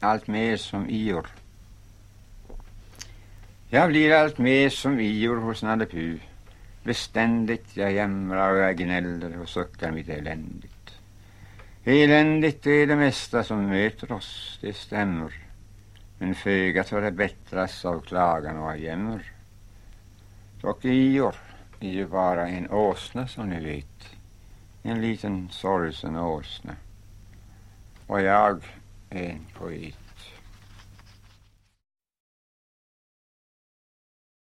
allt mer som Ior. Jag blir allt mer som Ior hos Nalle Puh. Beständigt jag jämrar och jag gnäller och suckar mitt eländigt. Eländigt är det mesta som möter oss, det stämmer. Men föga för det bättras av klagan och av jämmer. Dock Ior är ju bara en åsna som ni vet. En liten sorgsen åsna. Och jag är en poet.